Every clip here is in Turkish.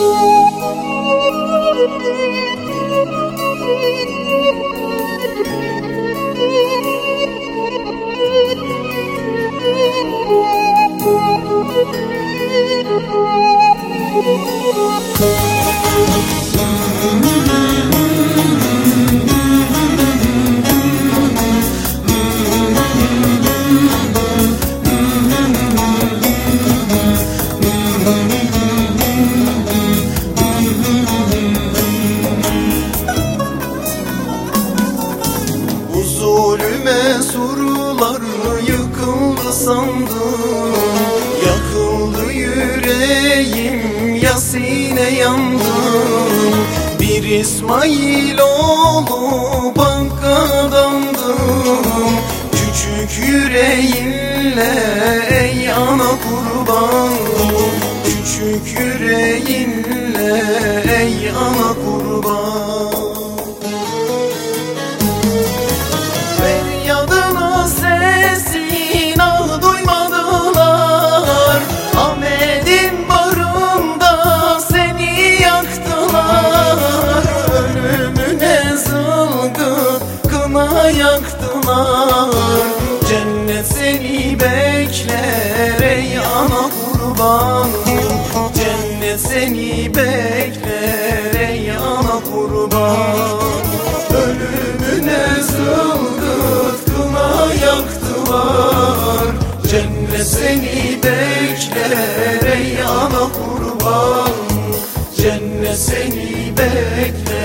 啊。Sandım. Yakıldı yüreğim yasine yandım. Bir İsmail oğlu bank adamdım. Küçük yüreğinle ey ana kurban Küçük yüreğinle ey ana kına yaktılar Cennet seni bekler ey ana kurban Cennet seni bekler ey ana kurban Ölümüne zılgıt kına yaktılar. Cennet seni bekler ey ana kurban Cennet seni bekler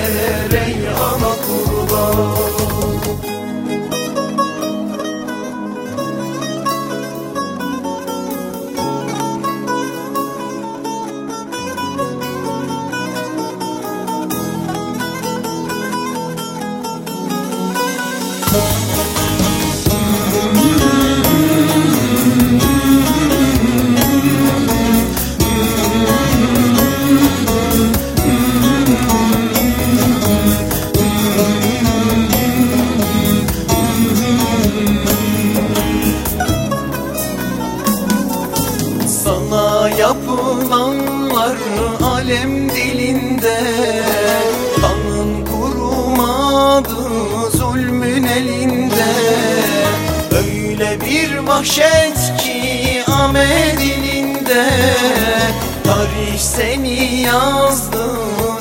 alem dilinde Kanın kurumadı zulmün elinde. Öyle bir vahşet ki Ahmet dilinde Tarih seni yazdı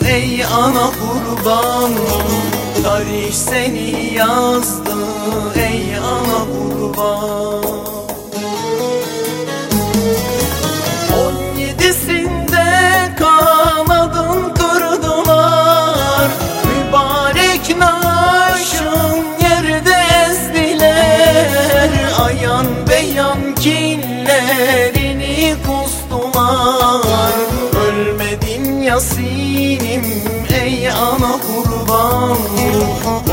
ey ana kurban. Tarih seni yazdı ey ana kurban yasinim ey ana kurban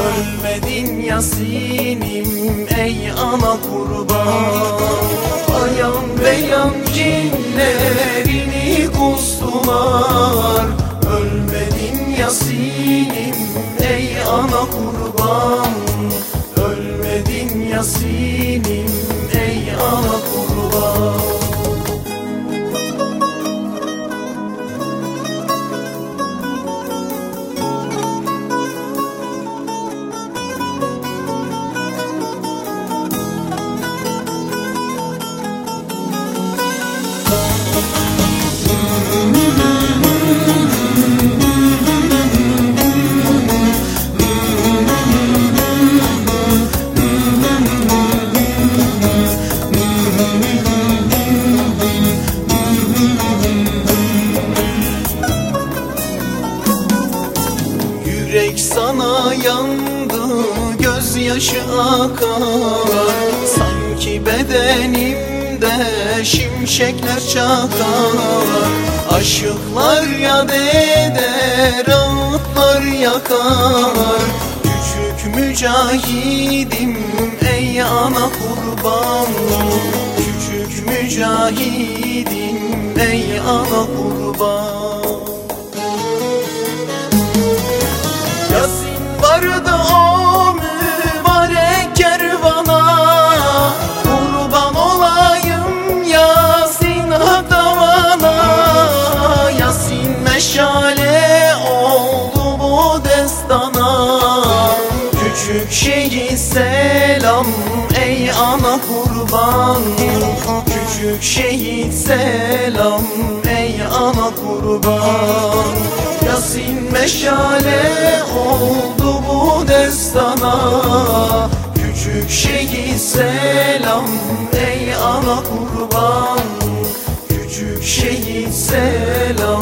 Ölmedin yasinim ey ana kurban. Ayan beyan cinlerini kustular Ölmedin yasinim ey ana kurban. Ölmedin yasinim ey ana kurban yandı gözyaşı akar. Sanki bedenimde şimşekler çakar. Aşıklar yad eder ağıtlar yakar. Küçük mücahidim ey ana kurban Küçük mücahidim ey ana kurban Küçük şehit selam ey ana kurban. Küçük şehit selam ey ana kurban. Yasin meşale oldu bu destana. Küçük şehit selam ey ana kurban. Küçük şehit selam